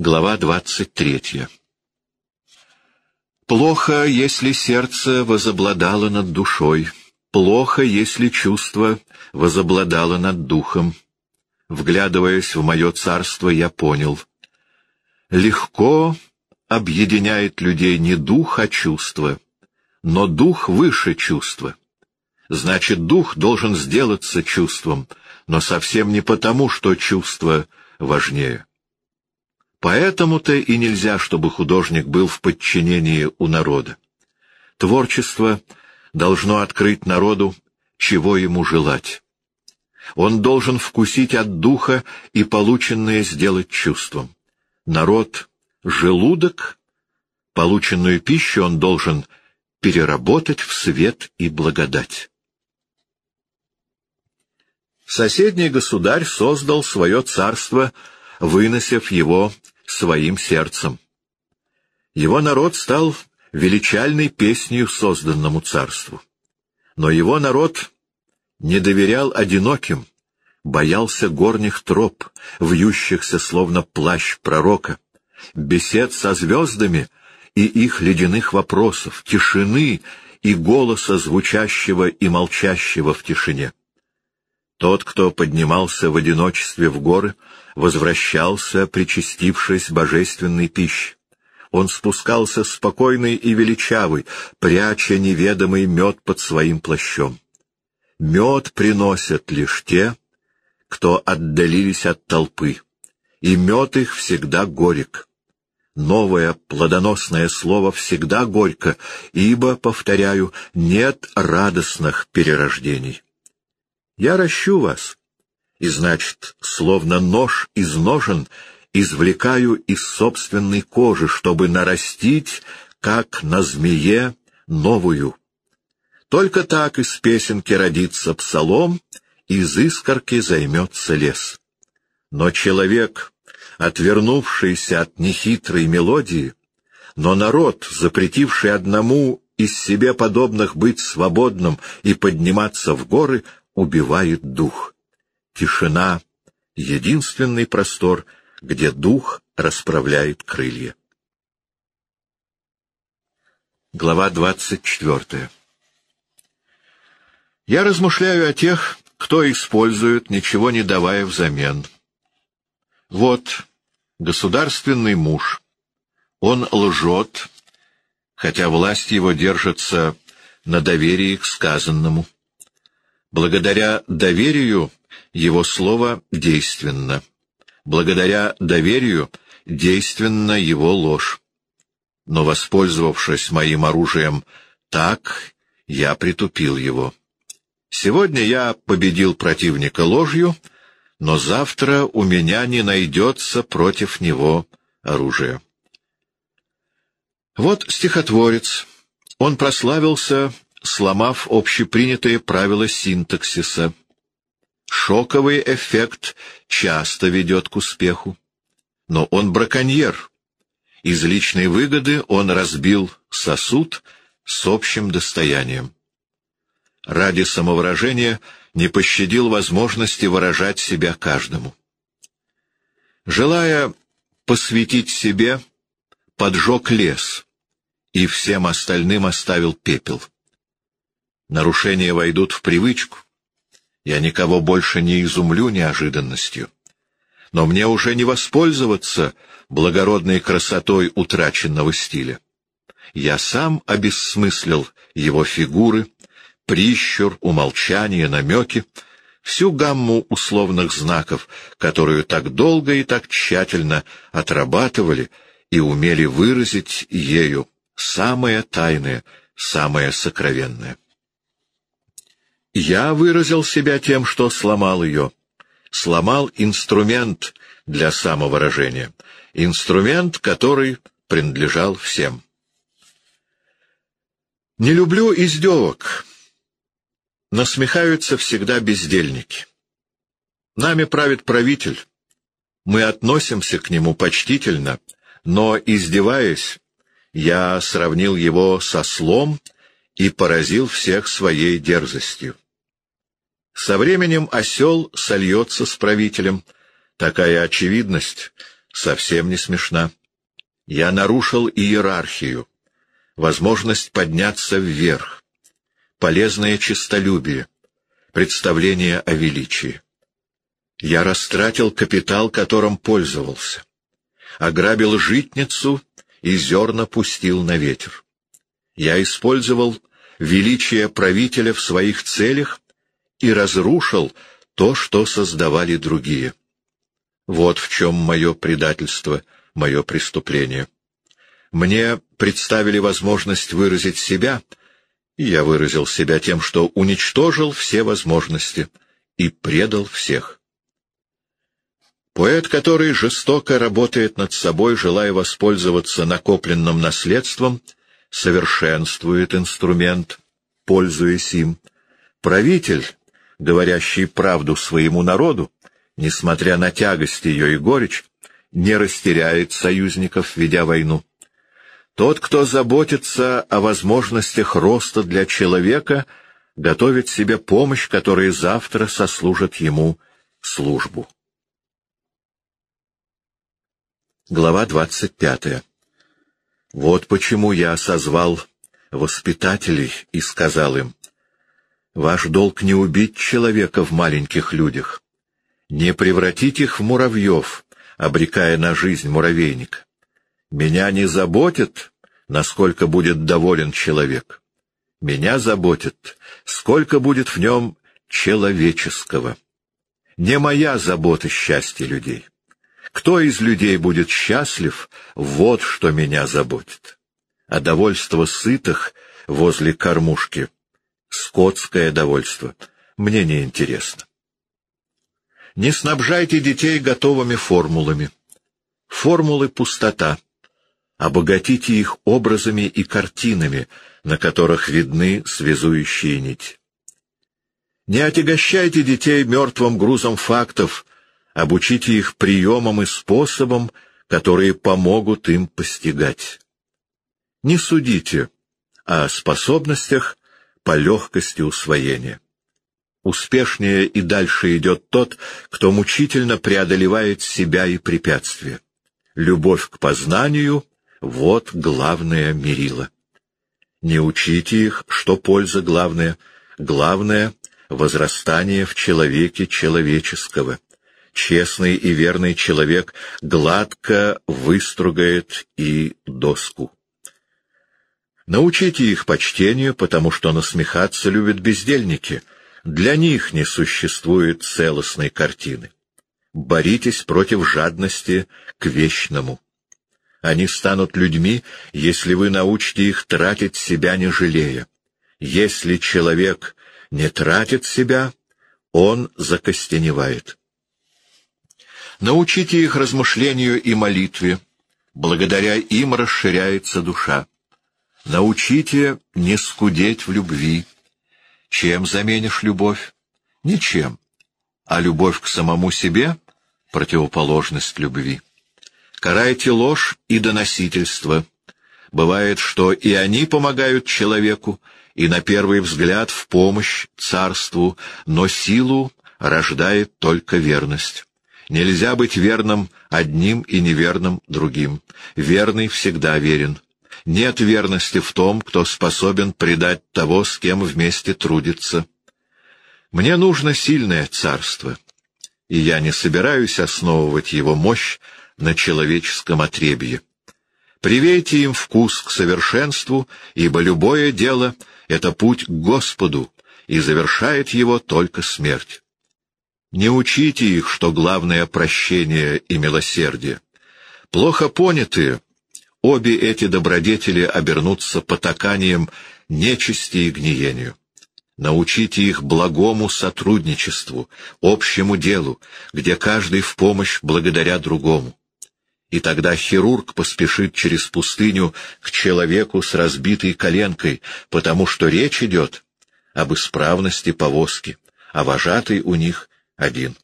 Глава двадцать третья. Плохо, если сердце возобладало над душой, плохо, если чувство возобладало над духом. Вглядываясь в мое царство, я понял. Легко объединяет людей не дух, а чувство, но дух выше чувства. Значит, дух должен сделаться чувством, но совсем не потому, что чувство важнее. Поэтому-то и нельзя, чтобы художник был в подчинении у народа. Творчество должно открыть народу, чего ему желать. Он должен вкусить от духа и полученное сделать чувством. Народ — желудок, полученную пищу он должен переработать в свет и благодать. Соседний государь создал свое царство — выносив его своим сердцем. Его народ стал величальной песнью созданному царству. Но его народ не доверял одиноким, боялся горних троп, вьющихся словно плащ пророка, бесед со звездами и их ледяных вопросов, тишины и голоса звучащего и молчащего в тишине. Тот, кто поднимался в одиночестве в горы, возвращался, причастившись божественной пищей. Он спускался спокойный и величавый, пряча неведомый мед под своим плащом. Мед приносят лишь те, кто отдалились от толпы, и мед их всегда горек. Новое плодоносное слово всегда горько, ибо, повторяю, нет радостных перерождений. Я ращу вас, и, значит, словно нож из ножен, извлекаю из собственной кожи, чтобы нарастить, как на змее, новую. Только так из песенки родится псалом, из искорки займется лес. Но человек, отвернувшийся от нехитрой мелодии, но народ, запретивший одному из себе подобных быть свободным и подниматься в горы, убивает дух. Тишина — единственный простор, где дух расправляет крылья. Глава двадцать четвертая Я размышляю о тех, кто использует, ничего не давая взамен. Вот государственный муж. Он лжет, хотя власть его держится на доверии к сказанному. Благодаря доверию его слово действенно. Благодаря доверию действенна его ложь. Но, воспользовавшись моим оружием так, я притупил его. Сегодня я победил противника ложью, но завтра у меня не найдется против него оружия. Вот стихотворец. Он прославился сломав общепринятые правила синтаксиса. Шоковый эффект часто ведет к успеху. Но он браконьер. Из личной выгоды он разбил сосуд с общим достоянием. Ради самовыражения не пощадил возможности выражать себя каждому. Желая посвятить себе, поджег лес и всем остальным оставил пепел. Нарушения войдут в привычку. Я никого больше не изумлю неожиданностью. Но мне уже не воспользоваться благородной красотой утраченного стиля. Я сам обессмыслил его фигуры, прищур, умолчания, намеки, всю гамму условных знаков, которую так долго и так тщательно отрабатывали и умели выразить ею самое тайное, самое сокровенное. Я выразил себя тем, что сломал ее. Сломал инструмент для самовыражения. Инструмент, который принадлежал всем. Не люблю издевок. Насмехаются всегда бездельники. Нами правит правитель. Мы относимся к нему почтительно, но, издеваясь, я сравнил его со слом и поразил всех своей дерзостью. Со временем осел сольется с правителем. Такая очевидность Совсем не смешна. Я нарушил иерархию, возможность подняться вверх, полезное честолюбие, представление о величии. Я растратил капитал, которым пользовался, ограбил житницу и зерна пустил на ветер. Я использовал величие правителя в своих целях и разрушил то, что создавали другие. Вот в чем мое предательство, мое преступление. Мне представили возможность выразить себя, и я выразил себя тем, что уничтожил все возможности и предал всех. Поэт, который жестоко работает над собой, желая воспользоваться накопленным наследством, совершенствует инструмент, пользуясь им. Правитель, говорящий правду своему народу, несмотря на тягость ее и горечь, не растеряет союзников, ведя войну. Тот, кто заботится о возможностях роста для человека, готовит себе помощь, которая завтра сослужит ему службу. Глава двадцать пятая. Вот почему я созвал воспитателей и сказал им, «Ваш долг не убить человека в маленьких людях, не превратить их в муравьев, обрекая на жизнь муравейник. Меня не заботит, насколько будет доволен человек. Меня заботит, сколько будет в нем человеческого. Не моя забота счастье людей». Кто из людей будет счастлив, вот что меня заботит. А довольство сытых возле кормушки, скотское довольство, мне не интересно. Не снабжайте детей готовыми формулами. Формулы — пустота. Обогатите их образами и картинами, на которых видны связующие нить. Не отягощайте детей мертвым грузом фактов, обучите их приемам и способам, которые помогут им постигать. Не судите о способностях по легкости усвоения. Успешнее и дальше идет тот, кто мучительно преодолевает себя и препятствия. Любовь к познанию — вот главное мерило. Не учите их, что польза главная. Главное — возрастание в человеке человеческого честный и верный человек гладко выстругает и доску. Научите их почтению, потому что насмехаться любят бездельники. Для них не существует целостной картины. Боритесь против жадности к вечному. Они станут людьми, если вы научите их тратить себя не жалея. Если человек не тратит себя, он закостеневает. Научите их размышлению и молитве. Благодаря им расширяется душа. Научите не скудеть в любви. Чем заменишь любовь? Ничем. А любовь к самому себе — противоположность любви. Карайте ложь и доносительство. Бывает, что и они помогают человеку, и на первый взгляд в помощь царству, но силу рождает только верность. Нельзя быть верным одним и неверным другим. Верный всегда верен. Нет верности в том, кто способен предать того, с кем вместе трудится. Мне нужно сильное царство, и я не собираюсь основывать его мощь на человеческом отребье. Привейте им вкус к совершенству, ибо любое дело — это путь к Господу, и завершает его только смерть. Не учите их, что главное — прощение и милосердие. Плохо понятые, обе эти добродетели обернутся потаканием нечисти и гниению. Научите их благому сотрудничеству, общему делу, где каждый в помощь благодаря другому. И тогда хирург поспешит через пустыню к человеку с разбитой коленкой, потому что речь идет об исправности повозки, а вожатый у них один.